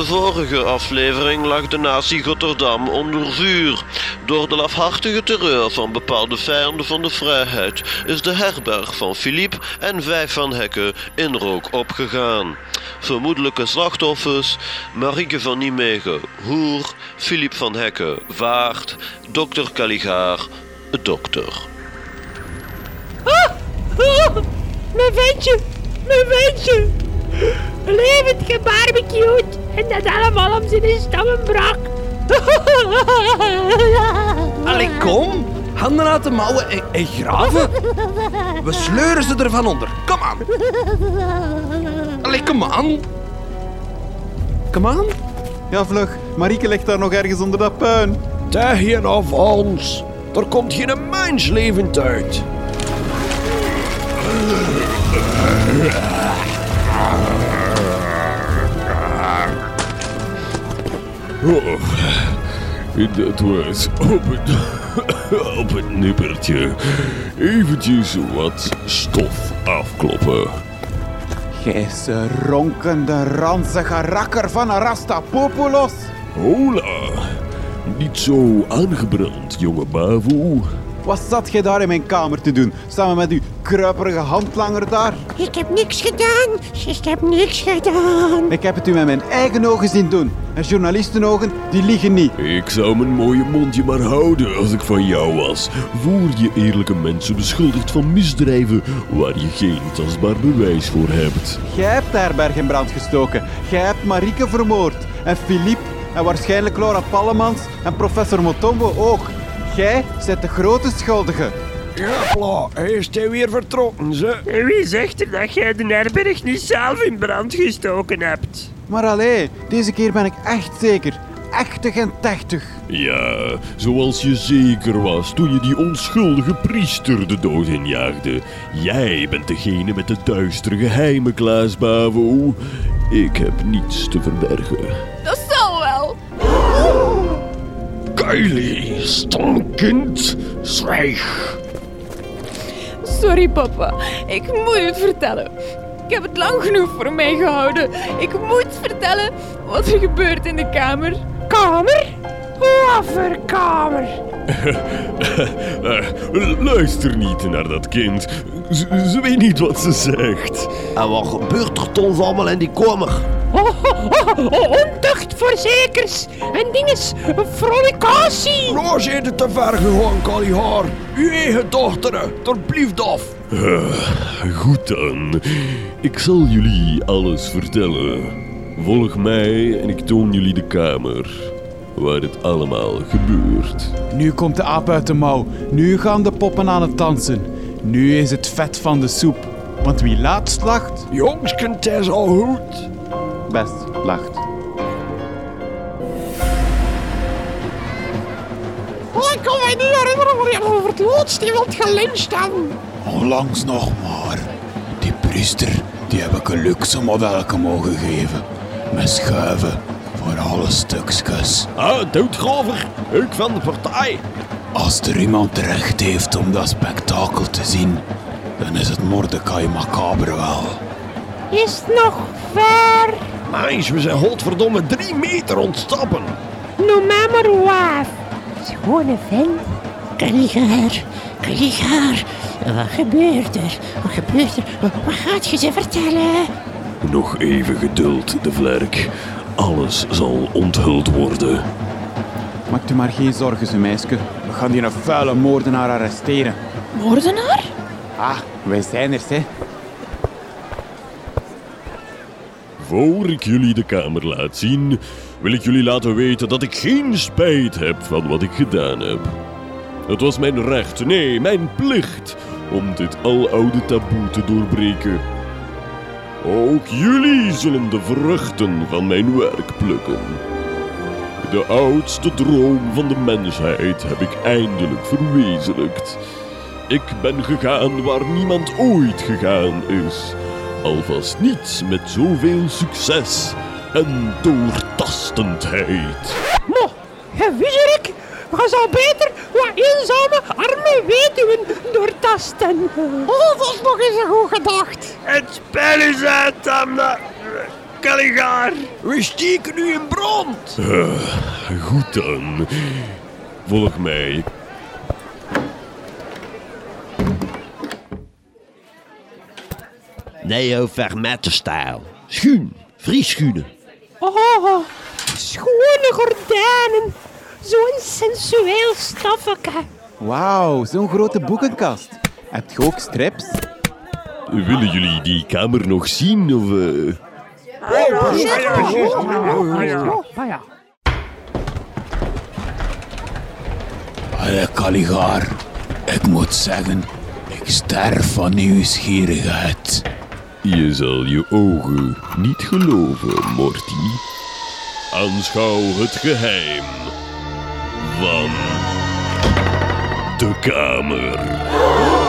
de vorige aflevering lag de natie Rotterdam onder vuur. Door de lafhartige terreur van bepaalde vijanden van de vrijheid is de herberg van Philippe en vijf van Hekken in rook opgegaan. Vermoedelijke slachtoffers: Marieke van Nijmegen, Hoer, Philippe van Hekken, Vaart, dokter Caligaar, dokter. Ah, ah, mijn ventje, mijn ventje. Levend gebarbecued en dat allemaal om zijn stammen brak. Allee, kom. Handen uit de mouwen en, en graven. We sleuren ze ervan onder. Kom aan. Allee, kom aan. Kom aan. Ja, vlug. Marieke ligt daar nog ergens onder dat puin. Tegen of ons. Er komt geen mens levend uit. Oh, dat was op het, op het nippertje. Eventjes wat stof afkloppen. Gijze ronkende, ranzige rakker van een Rastapopoulos. Hola, niet zo aangebrand, jonge bavo. Wat zat jij daar in mijn kamer te doen? Samen met uw kruiperige handlanger daar? Ik heb niks gedaan. Ik heb niks gedaan. Ik heb het u met mijn eigen ogen zien doen. En journalistenogen, die liegen niet. Ik zou mijn mooie mondje maar houden als ik van jou was. Voor je eerlijke mensen beschuldigt van misdrijven waar je geen tastbaar bewijs voor hebt. Jij hebt de herberg in brand gestoken. Jij hebt Marieke vermoord. En Philippe. En waarschijnlijk Laura Pallemans. En professor Motombo ook. Jij bent de grote schuldige. Ja, hij is hij weer vertrokken, ze. En wie zegt er dat jij de herberg niet zelf in brand gestoken hebt? Maar allee, deze keer ben ik echt zeker. Echtig en techtig. Ja, zoals je zeker was toen je die onschuldige priester de dood injaagde. Jij bent degene met de duistere geheimen, Klaas Bavo. Ik heb niets te verbergen. Dat. Kylie, stomkind, zwijg. Sorry, papa. Ik moet het vertellen. Ik heb het lang genoeg voor mij gehouden. Ik moet vertellen wat er gebeurt in de kamer. Kamer? Wat voor kamer? Eh, Luister niet naar dat kind. Ze, ze weet niet wat ze zegt. En wat gebeurt er toch allemaal in die kamer? Oh, oh, oh, ontucht voor zekers. En dinges, frolicatie. Heeft het te ver gegaan, Kalihaar. Uw eigen dochter, er blieft af. Eh, goed dan. Ik zal jullie alles vertellen. Volg mij en ik toon jullie de kamer. Waar het allemaal gebeurt. Nu komt de aap uit de mouw. Nu gaan de poppen aan het dansen. Nu is het vet van de soep. Want wie laatst lacht, Jongskind, het is al goed. Best lacht. Oh, ik kan mij niet herinneren waar je over het laatst iemand gelyncht hebben. Onlangs nog maar. Die priester, die heb ik een luxe model mogen geven. Met schuiven voor alle stukjes. Ah, doodgraver, ik van de partij. Als er iemand recht heeft om dat spektakel te zien, dan is het Mordecai Macabre wel. Is het nog ver? Meis, we zijn godverdomme drie meter ontstappen. Noem mij maar waaf. Schone vent. Kaligaar, Kaligaar. Wat gebeurt er? Wat gebeurt er? Wat wat gaat je ze vertellen? Nog even geduld, de vlerk. Alles zal onthuld worden. Maak u maar geen zorgen, ze meisje. We gaan die een vuile moordenaar arresteren. Moordenaar? Ah, wij zijn er, hè. Voor ik jullie de kamer laat zien, wil ik jullie laten weten dat ik geen spijt heb van wat ik gedaan heb. Het was mijn recht, nee, mijn plicht, om dit aloude taboe te doorbreken. Ook jullie zullen de vruchten van mijn werk plukken. De oudste droom van de mensheid heb ik eindelijk verwezenlijkt. Ik ben gegaan waar niemand ooit gegaan is. Alvast niet met zoveel succes en doortastendheid. Mo, hè, wiezerik. We zal beter wat eenzame arme weduwen doortasten. Oh, dat is nog eens een goed gedacht. Het spel is uit, Tamna. Caligaar, we steken u in brand. Goed dan. Volg mij. Neo-fermette-stijl. Schuun, vrieschuenen. Oh, schone gordijnen. Zo'n sensueel stoffeke. Wauw, zo'n grote boekenkast. Heb je ook strips? Willen jullie die kamer nog zien? Of, eh? Allee, Caligaar, ik moet zeggen, ik sterf van nieuwsgierigheid. Je zal je ogen niet geloven, Morty. Aanschouw het geheim van de kamer.